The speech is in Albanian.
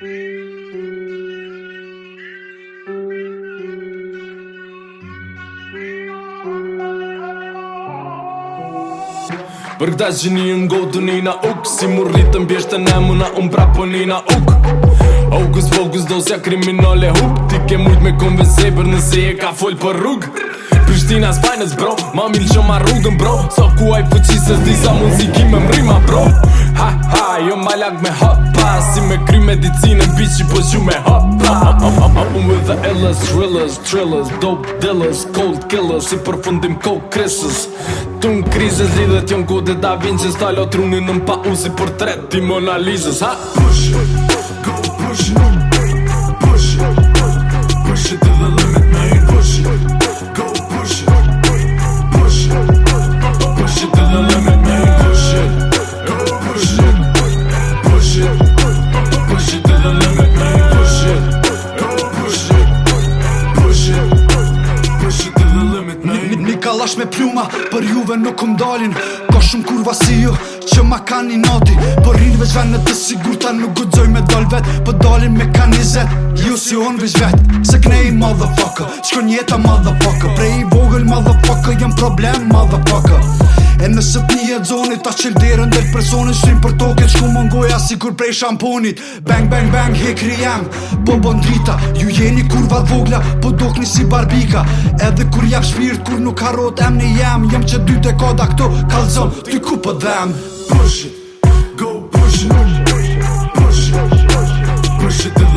Për këta gjeni në godu një na uk Si më rritë në bjeshtë në emu na umë po një na uk Augus fokus dosja kriminal e hup Ti ke mujt me konvenc e për nëse e ka fol për rrug Prishtina s'pajnës bro, ma milë që ma rrugën bro So ku aj fuqisës disa muzikime më rrima bro Ha ha, jo ma lag me hot pa Si me kry medicinë, bitch i pëzju me hopa Apo me dhe illest, rillers, trillers, dope dealers, cold killers Si për fundim kohë krisës Tu krizës lidhët jon ku dhe da vinë që stalo trunin në pa usi për tret Timonalizës, ha? Push, go push, no Kalash me pluma, për juve nuk këm dalin Ka shumë kurva si ju, që ma ka një noti Për rinë veç venë të sigur ta nuk gudzoj me dal vet Për po dalin me ka një zet, ju si unë veç vet Se këne i motherfucker, që kën motherfucker Prej i vogël motherfucker, jam problem motherfucker E nësë për friend zone-it Ta qëllë dirën dhe personin Syn për token Shku më ngoja si kur prej shamponit Bang, bang, bang, he kri jem Po bon drita Ju jeni kurva vogla Po dokni si barbika Edhe kur jam shpirt Kur nuk harot em në jem Jem që dy të koda këto Kalzon, ty ku për dhem Push it, go push it Push it, push it, push it, push it.